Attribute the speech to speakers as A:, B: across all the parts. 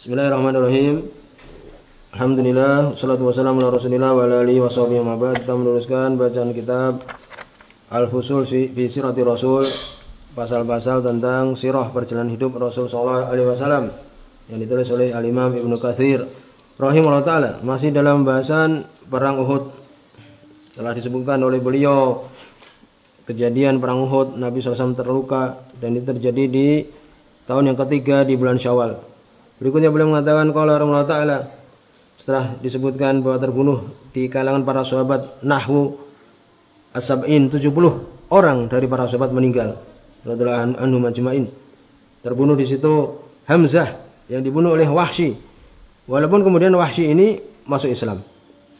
A: Bismillahirrahmanirrahim. Alhamdulillah, salatu wassalamu ala Rasulillah wa ala alihi washabihi wa ba'd. Kita meneruskan bacaan kitab Al-Fusul fi Sirati Rasul, pasal-pasal tentang sirah perjalanan hidup Rasul sallallahu alaihi wasallam yang ditulis oleh Al-Imam Ibnu Katsir rahimahullah taala. Masih dalam bahasan perang Uhud. Telah disebutkan oleh beliau kejadian perang Uhud, Nabi SAW terluka dan itu terjadi di tahun yang ketiga di bulan Syawal. Berikutnya beliau mengatakan kalau Allah Ta'ala setelah disebutkan bahwa terbunuh di kalangan para sahabat nahwu asab'in 70 orang dari para sahabat meninggal radhiyallahu. Terbunuh di situ Hamzah yang dibunuh oleh Wahsy. Walaupun kemudian Wahsy ini masuk Islam.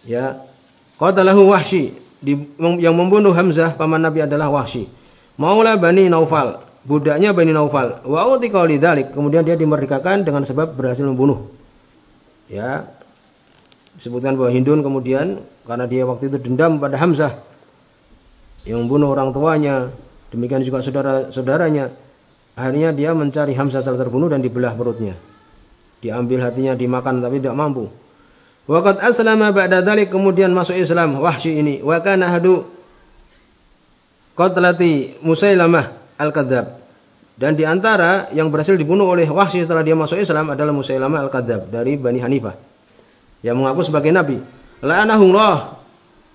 A: Ya. Qatalahu Wahsy yang membunuh Hamzah paman Nabi adalah Wahsy. Maula Bani Naufal budaknya Bani Naufal. Wa kemudian dia dimerdekakan dengan sebab berhasil membunuh. Ya. Disebutkan bahwa Hindun kemudian karena dia waktu itu dendam pada Hamzah yang membunuh orang tuanya, demikian juga saudara-saudaranya. Akhirnya dia mencari Hamzah telah terbunuh dan dibelah perutnya. Diambil hatinya dimakan tapi tidak mampu. Waqad aslama ba'da dzalik kemudian masuk Islam Wahsy ini wa kana hadu qatlati Musailamah Al-Kadzab. Dan di antara yang berhasil dibunuh oleh Wahsy setelah dia masuk Islam adalah Musailamah Al-Kadzab dari Bani Hanifah. Yang mengaku sebagai nabi. La'anahullah.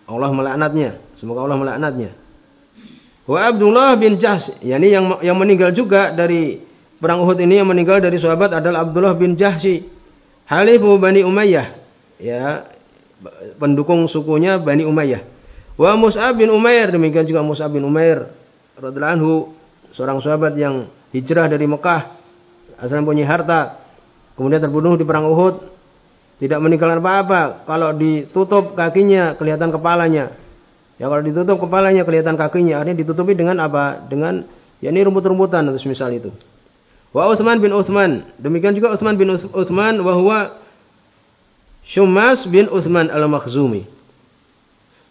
A: Allah melaknatnya. Semoga Allah melaknatnya. Wa Abdullah bin Jahsh, yakni yang yang meninggal juga dari perang Uhud ini yang meninggal dari sahabat adalah Abdullah bin Jahsy. Halifu Bani Umayyah. Ya, pendukung sukunya Bani Umayyah. Wa Mus'ab bin Umair, demikian juga Mus'ab bin Umair radhiyallahu seorang sahabat yang hijrah dari Mekah, asal punya harta, kemudian terbunuh di perang Uhud, tidak meninggalkan apa-apa. Kalau ditutup kakinya kelihatan kepalanya. Ya kalau ditutup kepalanya kelihatan kakinya, artinya ditutupi dengan apa? Dengan ya ini rumput-rumputan atau semisal itu. Wa Utsman bin Utsman, demikian juga Utsman bin Utsman bahwa Syammas bin Utsman al-Makhzumi.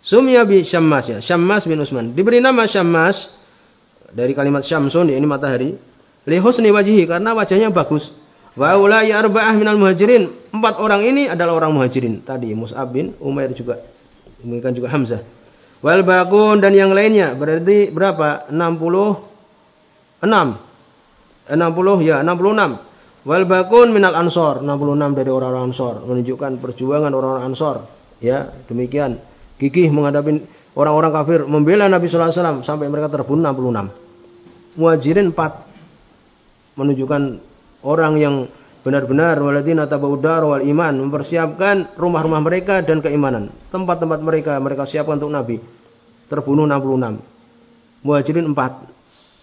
A: Sumya bi Syammas ya, Syammas bin Utsman. Diberi nama Syammas dari kalimat syamsun ini matahari. Li husni wajihi karena wajahnya bagus. Wa ulai arba'ah minal muhajirin. Empat orang ini adalah orang muhajirin. Tadi Mus'ab bin Umair juga. Demikian juga Hamzah. Wal bakun dan yang lainnya. Berarti berapa? 66 60 ya 66 wal bakun minal ansor. 66 dari orang-orang ansor. Menunjukkan perjuangan orang-orang ansor. Ya demikian. Gigih menghadapi orang-orang kafir membela Nabi wasallam sampai mereka terbunuh 66 muhajirin empat. Menunjukkan orang yang benar-benar waladina tabaudar wal iman mempersiapkan rumah-rumah mereka dan keimanan. Tempat-tempat mereka mereka siapkan untuk Nabi. Terbunuh 66 muhajirin empat.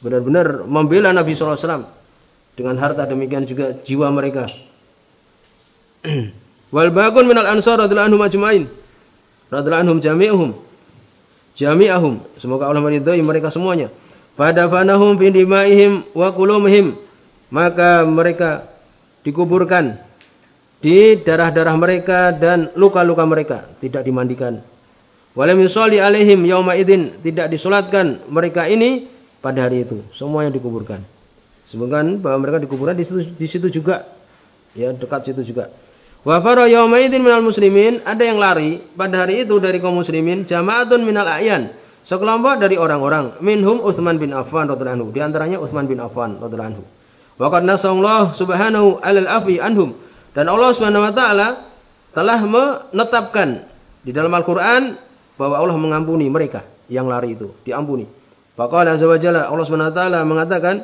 A: Benar-benar membela Nabi SAW dengan harta demikian juga jiwa mereka. Wal bakun minal ansar radhiyallahu anhum ajmain. Radhiyallahu anhum jami'uhum jami'ahum semoga Allah meridhai mereka semuanya Fadafanahum fi dimaihim wa kulumihim. Maka mereka dikuburkan di darah-darah mereka dan luka-luka mereka tidak dimandikan. Walam yusolli alaihim yauma idin tidak disolatkan mereka ini pada hari itu semuanya dikuburkan. Sebutkan bahwa mereka dikuburkan di situ, di situ juga ya dekat situ juga. Wa fara yauma idin minal muslimin ada yang lari pada hari itu dari kaum muslimin jamaatun minal a'yan Sekelompok dari orang-orang minhum Utsman bin Affan radhiyallahu anhu. Di antaranya Utsman bin Affan radhiyallahu anhu. Wa qad subhanahu alal afi anhum. Dan Allah Subhanahu wa taala telah menetapkan di dalam Al-Qur'an bahwa Allah mengampuni mereka yang lari itu, diampuni. Faqala azza wa jalla Allah Subhanahu wa taala mengatakan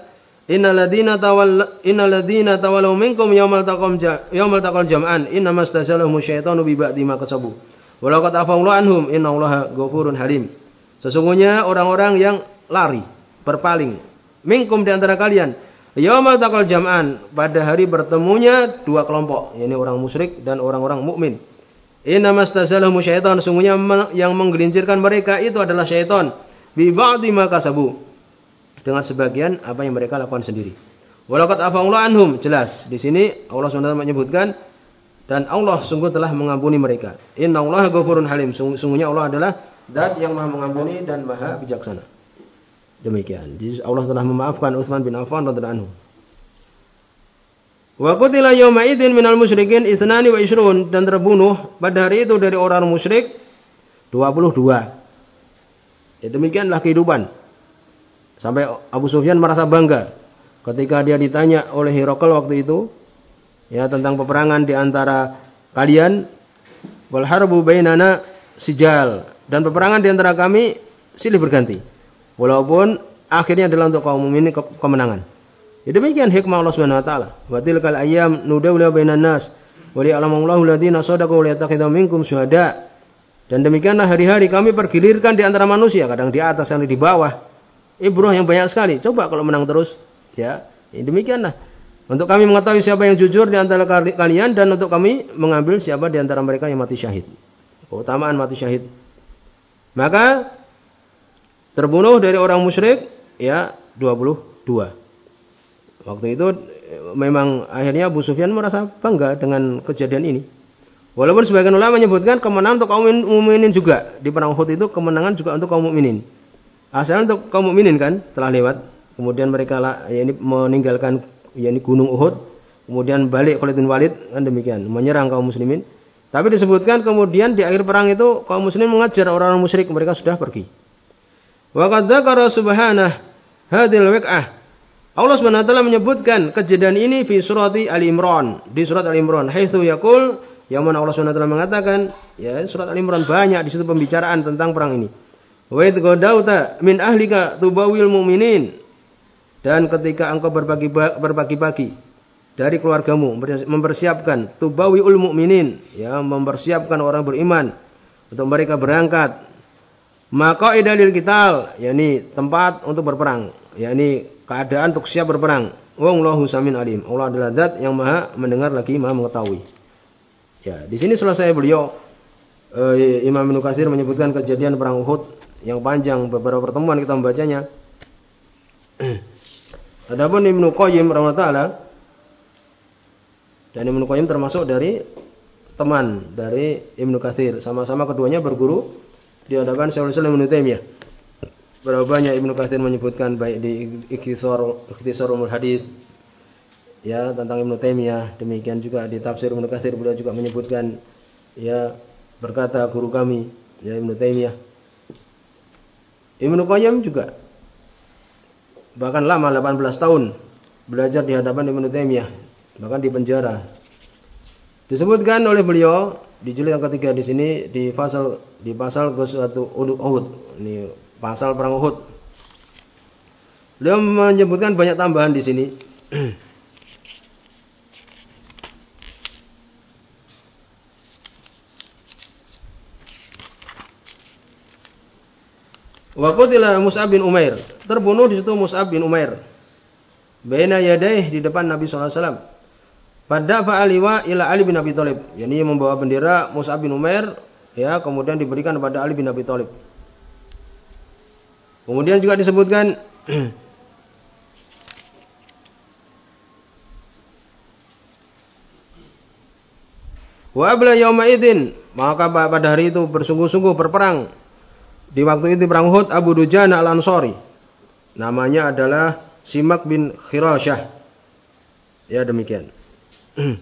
A: Innal ladzina tawalla innal ladzina tawallaw minkum yaumal taqam yaumal taqal jam'an innamastasalamu syaitanu bi ba'di ma kasabu. Wa laqad afallahu anhum innallaha ghafurun halim. Sesungguhnya orang-orang yang lari, berpaling. Minkum di antara kalian. Yaumal taqal jam'an. Pada hari bertemunya dua kelompok. Ini orang musyrik dan orang-orang mukmin. Inna mastazalamu syaitan. Sesungguhnya yang menggelincirkan mereka itu adalah syaitan. Bi ba'di makasabu. Dengan sebagian apa yang mereka lakukan sendiri. Walakat afa'ullah anhum. Jelas. Di sini Allah SWT menyebutkan. Dan Allah sungguh telah mengampuni mereka. Inna Allah halim. Sungguhnya Allah adalah Dat yang maha mengampuni dan maha bijaksana. Demikian. Jadi Allah telah memaafkan Utsman bin Affan radhiyallahu anhu. Wa qutila yawma idzin minal musyrikin isnani wa isrun dan terbunuh pada hari itu dari orang musyrik 22. Ya demikianlah kehidupan. Sampai Abu Sufyan merasa bangga ketika dia ditanya oleh Herakl waktu itu ya tentang peperangan di antara kalian wal harbu bainana sijal dan peperangan di antara kami silih berganti. Walaupun akhirnya adalah untuk kaum mukminin kemenangan. Ya demikian hikmah Allah Subhanahu wa taala. Wa tilkal ayyam nudawla bainan nas wa li'alamallahu alladziina shadaqu wa liyattakhidha minkum syuhada. Dan demikianlah hari-hari kami pergilirkan di antara manusia, kadang di atas, yang di bawah. Ibrah yang banyak sekali. Coba kalau menang terus, ya. ya demikianlah. Untuk kami mengetahui siapa yang jujur di antara kalian dan untuk kami mengambil siapa di antara mereka yang mati syahid. Keutamaan mati syahid. Maka terbunuh dari orang musyrik ya 22. Waktu itu memang akhirnya Abu Sufyan merasa bangga dengan kejadian ini. Walaupun sebagian ulama menyebutkan kemenangan untuk kaum mukminin juga di perang Uhud itu kemenangan juga untuk kaum mukminin. Asalnya untuk kaum mukminin kan telah lewat. Kemudian mereka ya ini meninggalkan ya ini gunung Uhud, kemudian balik Khalid bin Walid kan demikian, menyerang kaum muslimin. Tapi disebutkan kemudian di akhir perang itu kaum muslimin mengajar orang-orang musyrik mereka sudah pergi. Wa qad dzakara hadhil waq'ah Allah taala menyebutkan kejadian ini di surat Ali Imran, di surat Ali Imran, haitsu yaqul yang mana Allah taala mengatakan, ya surat Ali Imran banyak di situ pembicaraan tentang perang ini. Wa idghadauta min ahlika tubawil mu'minin. Dan ketika engkau berbagi berbagi-bagi dari keluargamu mempersiapkan tubawiul mu'minin, ya mempersiapkan orang beriman untuk mereka berangkat maka idalil kital yakni tempat untuk berperang yakni keadaan untuk siap berperang. Wallahu samin alim. Allah adalah zat yang maha mendengar lagi maha mengetahui. Ya, di sini selesai beliau eh, Imam Ibnu Katsir menyebutkan kejadian perang Uhud yang panjang beberapa pertemuan kita membacanya. Adapun Ibnu Qayyim rahimahullah dan Ibnu Qayyim termasuk dari teman dari Ibnu Katsir, sama-sama keduanya berguru di hadapan Syaikhul Islam Ibnu Taimiyah. Berapa banyak Ibnu Katsir menyebutkan baik di Ikhtisar Ikhtisarul Hadis ya tentang Ibnu Taimiyah, demikian juga di tafsir Ibnu Katsir beliau juga menyebutkan ya berkata guru kami ya Ibnu Taimiyah. Ibnu Qayyim juga bahkan lama 18 tahun belajar di hadapan Ibnu Taimiyah, bahkan di penjara. Disebutkan oleh beliau di jilid yang ketiga di sini di pasal di pasal Ghazwatul Uhud. Ini pasal perang Uhud. Beliau menyebutkan banyak tambahan di sini. Wa qutila Mus'ab bin Umair. Terbunuh di situ Mus'ab bin Umair. Baina yadaih di depan Nabi sallallahu alaihi wasallam. Pada fa'aliwa ila Ali bin Abi Thalib. Yani membawa bendera Mus'ab bin Umair ya kemudian diberikan kepada Ali bin Abi Thalib. Kemudian juga disebutkan Wa abla yauma idzin maka pada hari itu bersungguh-sungguh berperang di waktu itu perang Uhud Abu Dujana Al-Ansari namanya adalah Simak bin Khirasyah ya demikian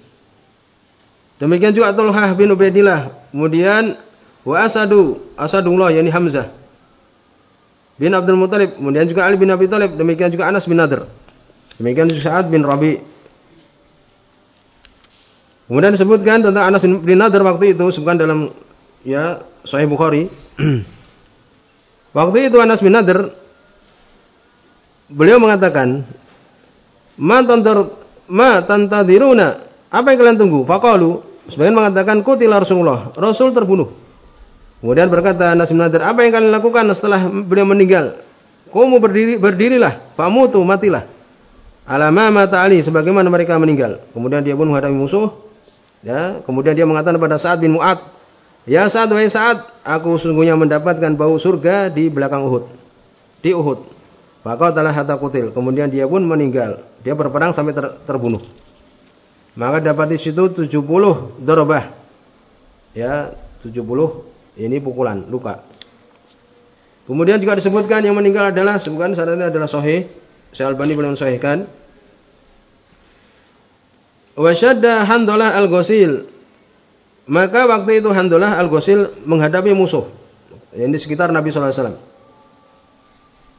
A: demikian juga Tulhah bin Ubaidillah kemudian wa Asadu Asadullah yakni Hamzah bin Abdul Muthalib, kemudian juga Ali bin Abi Thalib, demikian juga Anas bin Nadir. Demikian juga Sa'ad bin Rabi. Kemudian disebutkan tentang Anas bin Nadir waktu itu sebutkan dalam ya Sahih Bukhari. waktu itu Anas bin Nadir beliau mengatakan, "Ma tantar ma tantadiruna?" Apa yang kalian tunggu? Faqalu, sebagian mengatakan kutila Rasulullah, Rasul terbunuh. Kemudian berkata Anas bin Nadir, apa yang kalian lakukan setelah beliau meninggal? Kamu berdiri, berdirilah, famutu, matilah. Alama mata Ali, sebagaimana mereka meninggal. Kemudian dia pun menghadapi musuh. Ya, kemudian dia mengatakan kepada Sa'ad bin Mu'ad, Ya Sa'ad, wahai Sa'ad, aku sungguhnya mendapatkan bau surga di belakang Uhud. Di Uhud. Maka telah hatta kutil. Kemudian dia pun meninggal. Dia berperang sampai ter, terbunuh. Maka dapat di situ 70 dorobah. Ya, 70 ini pukulan, luka. Kemudian juga disebutkan yang meninggal adalah sebutkan sanadnya adalah sahih. Syekh Albani belum mensahihkan. Wasyadda Handalah al-Ghasil. Maka waktu itu Handalah al-Ghasil menghadapi musuh. Yang di sekitar Nabi sallallahu alaihi wasallam.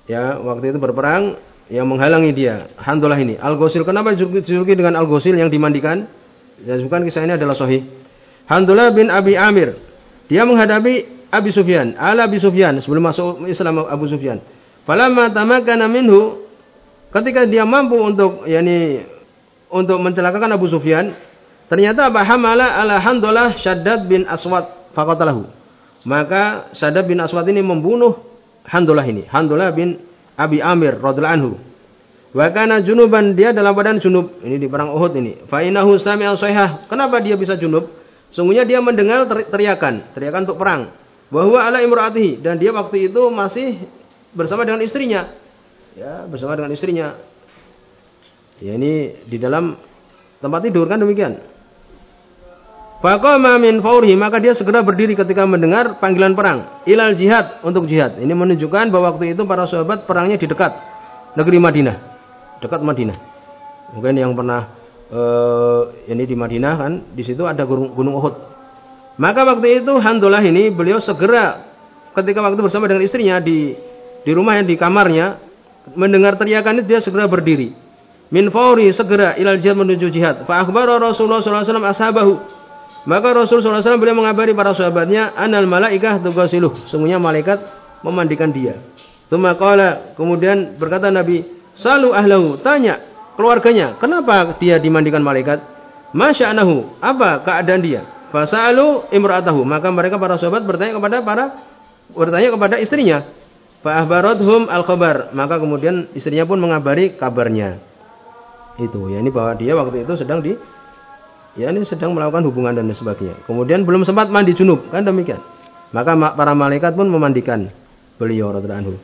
A: Ya, waktu itu berperang yang menghalangi dia. Handalah ini. Al-Ghasil kenapa dijuluki dengan Al-Ghasil yang dimandikan? Ya, bukan kisah ini adalah sahih. Handalah bin Abi Amir. Dia menghadapi Abi Sufyan, ala Abi Sufyan sebelum masuk Islam Abu Sufyan. Falamma tamakana minhu ketika dia mampu untuk yakni untuk mencelakakan Abu Sufyan, ternyata apa hamala ala Handalah Shaddad bin Aswad faqatalahu. Maka Shaddad bin Aswad ini membunuh Handalah ini, Handalah bin Abi Amir radhiyallahu anhu. Wa kana junuban dia dalam badan junub. Ini di perang Uhud ini. Fa innahu sami'a Kenapa dia bisa junub? Sungguhnya dia mendengar teriakan, teriakan untuk perang. Bahwa ala imraatihi dan dia waktu itu masih bersama dengan istrinya. Ya, bersama dengan istrinya. Ya ini di dalam tempat tidur kan demikian. Faqama min faurihi maka dia segera berdiri ketika mendengar panggilan perang ilal jihad untuk jihad. Ini menunjukkan bahwa waktu itu para sahabat perangnya di dekat negeri Madinah, dekat Madinah. Mungkin yang pernah uh, ini di Madinah kan, di situ ada gunung, gunung Uhud. Maka waktu itu Handalah ini beliau segera ketika waktu bersama dengan istrinya di di rumahnya di kamarnya mendengar teriakan itu dia segera berdiri min fauri segera ilal jihad menuju jihad. Fa akhbara Rasulullah sallallahu alaihi wasallam ashabahu. Maka Rasul sallallahu alaihi wasallam beliau mengabari para sahabatnya anal malaikah tugasiluh. Sungguhnya malaikat memandikan dia. Tsumma qala kemudian berkata Nabi, "Salu ahlahu." Tanya keluarganya, "Kenapa dia dimandikan malaikat?" Masya'nahu, apa keadaan dia? Fasalu imra'atahu. Maka mereka para sahabat bertanya kepada para bertanya kepada istrinya. Fa ahbarathum al-khabar. Maka kemudian istrinya pun mengabari kabarnya itu ya ini bahwa dia waktu itu sedang di ya ini sedang melakukan hubungan dan sebagainya. Kemudian belum sempat mandi junub kan demikian. Maka para malaikat pun memandikan beliau radhiyallahu anhu.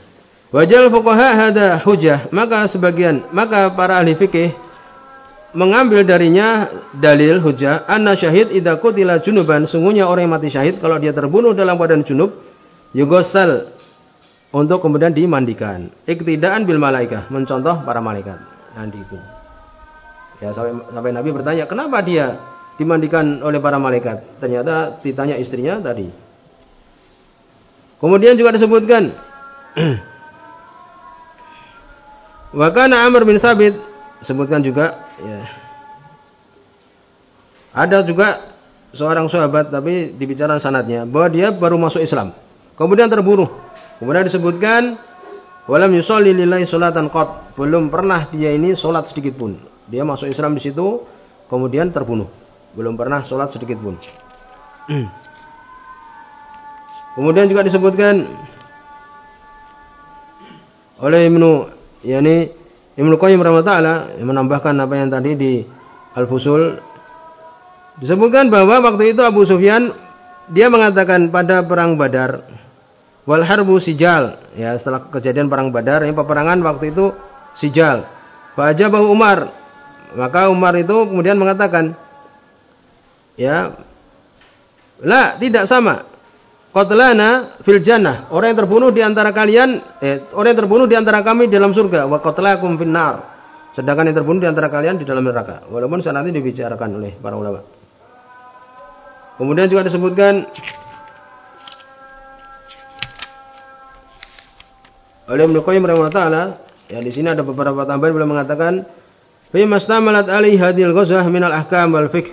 A: Wajal fuqaha hada hujah. Maka sebagian maka para ahli fikih mengambil darinya dalil hujah. Anna syahid idza qutila junuban. Sungguhnya orang yang mati syahid kalau dia terbunuh dalam keadaan junub yugosal untuk kemudian dimandikan. Iktidaan bil malaikah. Mencontoh para malaikat. Nanti itu Ya sampai, sampai Nabi bertanya, kenapa dia dimandikan oleh para malaikat? Ternyata ditanya istrinya tadi. Kemudian juga disebutkan Wakana Amr bin Sabit sebutkan juga ya. Ada juga seorang sahabat tapi dibicarakan sanatnya bahwa dia baru masuk Islam. Kemudian terbunuh. Kemudian disebutkan walam yusolli lillahi salatan qat. Belum pernah dia ini solat sedikit pun. Dia masuk Islam di situ, kemudian terbunuh. Belum pernah sholat sedikit pun. kemudian juga disebutkan oleh Ibnu yakni Ibnu Qayyim rahimahullah yang menambahkan apa yang tadi di Al-Fusul. Disebutkan bahwa waktu itu Abu Sufyan dia mengatakan pada perang Badar wal harbu sijal. Ya setelah kejadian perang Badar ini peperangan waktu itu sijal. Pak Ajabahu Umar maka Umar itu kemudian mengatakan, ya, la tidak sama. Qatlana fil jannah. Orang yang terbunuh di antara kalian, eh, orang yang terbunuh di antara kami dalam surga. Wa qatlakum fin nar. Sedangkan yang terbunuh di antara kalian di dalam neraka. Walaupun saat nanti dibicarakan oleh para ulama. Kemudian juga disebutkan oleh Ibnu Qayyim rahimahullah ya di sini ada beberapa tambahan beliau mengatakan Fima stamalat alaihi hadil ghazwah minal ahkam wal fiqh.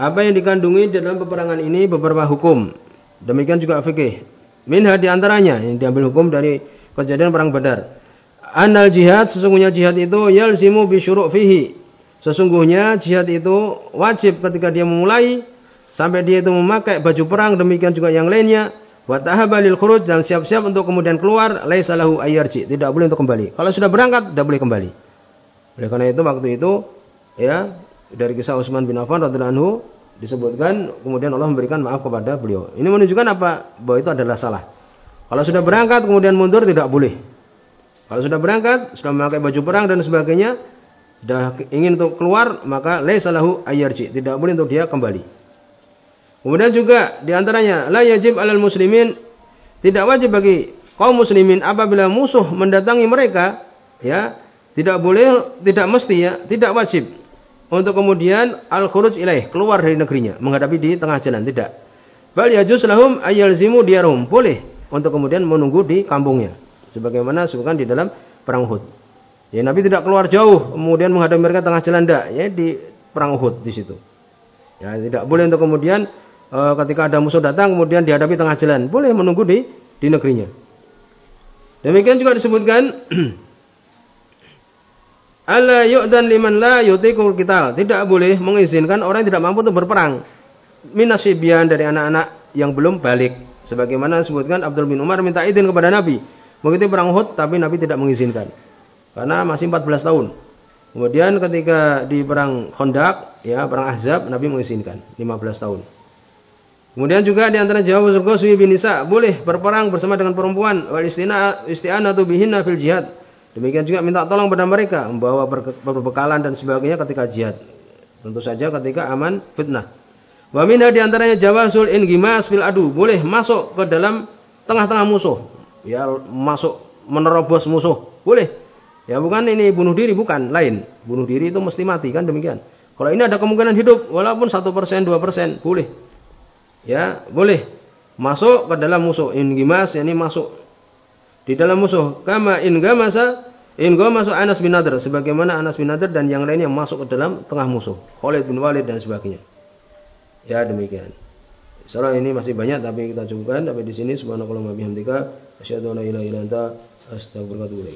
A: Apa yang dikandungi dalam peperangan ini beberapa hukum. Demikian juga fikih. Minha di antaranya yang diambil hukum dari kejadian perang Badar. Anal jihad sesungguhnya jihad itu yalzimu bi syuru' fihi. Sesungguhnya jihad itu wajib ketika dia memulai sampai dia itu memakai baju perang demikian juga yang lainnya wa tahabalil khuruj dan siap-siap untuk kemudian keluar laisa lahu ayyarji tidak boleh untuk kembali. Kalau sudah berangkat tidak boleh kembali. Oleh karena itu waktu itu ya dari kisah Utsman bin Affan radhiyallahu anhu disebutkan kemudian Allah memberikan maaf kepada beliau. Ini menunjukkan apa? Bahwa itu adalah salah. Kalau sudah berangkat kemudian mundur tidak boleh. Kalau sudah berangkat, sudah memakai baju perang dan sebagainya, sudah ingin untuk keluar, maka laisalahu ayyarji, tidak boleh untuk dia kembali. Kemudian juga di antaranya la yajib alal muslimin tidak wajib bagi kaum muslimin apabila musuh mendatangi mereka ya tidak boleh, tidak mesti ya, tidak wajib untuk kemudian al-khuruj ilaih, keluar dari negerinya, menghadapi di tengah jalan, tidak. Bal yajuz lahum ayyalzimu diarum. Boleh untuk kemudian menunggu di kampungnya. Sebagaimana sebutkan di dalam perang Uhud. Ya Nabi tidak keluar jauh kemudian menghadapi mereka tengah jalan tidak, ya di perang Uhud di situ. Ya tidak boleh untuk kemudian e, ketika ada musuh datang kemudian dihadapi tengah jalan. Boleh menunggu di di negerinya. Demikian juga disebutkan Allah yu'dan liman la yutiqul qital. Tidak boleh mengizinkan orang yang tidak mampu untuk berperang. Minasibian dari anak-anak yang belum balik. Sebagaimana disebutkan Abdul bin Umar minta izin kepada Nabi. Begitu perang Uhud tapi Nabi tidak mengizinkan. Karena masih 14 tahun. Kemudian ketika di perang Khandaq, ya perang Ahzab, Nabi mengizinkan 15 tahun. Kemudian juga di antara jawab surga suwi bin nisa, boleh berperang bersama dengan perempuan wal isti'anatu bihinna fil jihad. Demikian juga minta tolong pada mereka membawa perbekalan dan sebagainya ketika jihad. Tentu saja ketika aman fitnah. Wa minha di antaranya jawasul ingimas fil adu, boleh masuk ke dalam tengah-tengah musuh. Ya masuk menerobos musuh, boleh. Ya bukan ini bunuh diri bukan, lain. Bunuh diri itu mesti mati kan demikian. Kalau ini ada kemungkinan hidup walaupun satu persen dua persen boleh ya boleh masuk ke dalam musuh in gimas ini masuk di dalam musuh kama in gamasa in gamasa Anas bin Nadir sebagaimana Anas bin Nadir dan yang lainnya masuk ke dalam tengah musuh Khalid bin Walid dan sebagainya. Ya demikian. Salah ini masih banyak tapi kita cukupkan sampai di sini. Subhanakallahumma bihamdika asyhadu an la ilaha illa anta astaghfiruka wa atubu.